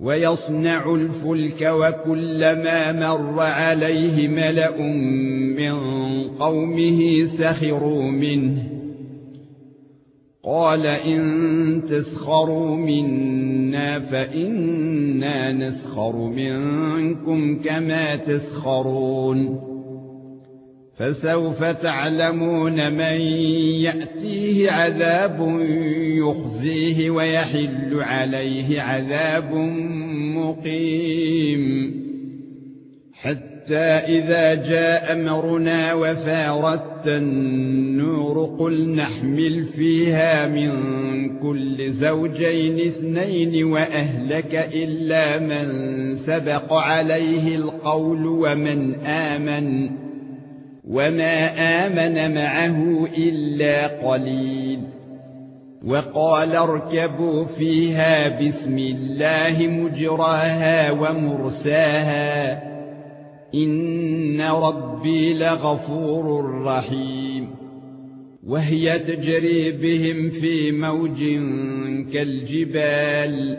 ويصنع الفلك وكلما مر عليه ملأ من قومه سخروا منه. قال إن تسخروا منا فإنا نسخر منكم كما تسخرون. فسوف تعلمون من يأتيه عذاب يخزيه ويحل عليه عذاب مقيم. حتى إذا جاء أمرنا وفارت النور قل نحمل فيها من كل زوجين اثنين وأهلك إلا من سبق عليه القول ومن آمن. وما امن معه الا قليل وقال اركبوا فيها بسم الله مجراها ومرساها ان ربي لغفور رحيم وهي تجري بهم في موج كالجبال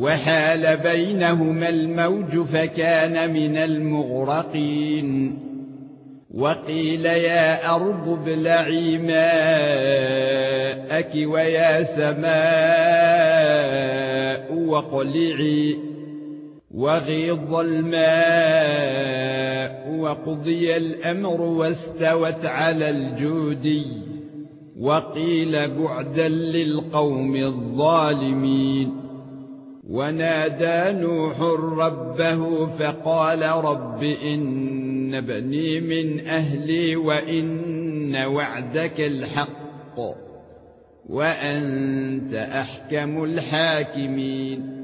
وحال بينهما الموج فكان من المغرقين. وقيل يا أرض ابلعي ماءك ويا سماء واقلعي. وغيض الماء وقضي الأمر واستوت على الجودي. وقيل بعدا للقوم الظالمين. ونادى نوح ربه فقال رب إن ابني من أهلي وإن وعدك الحق وأنت أحكم الحاكمين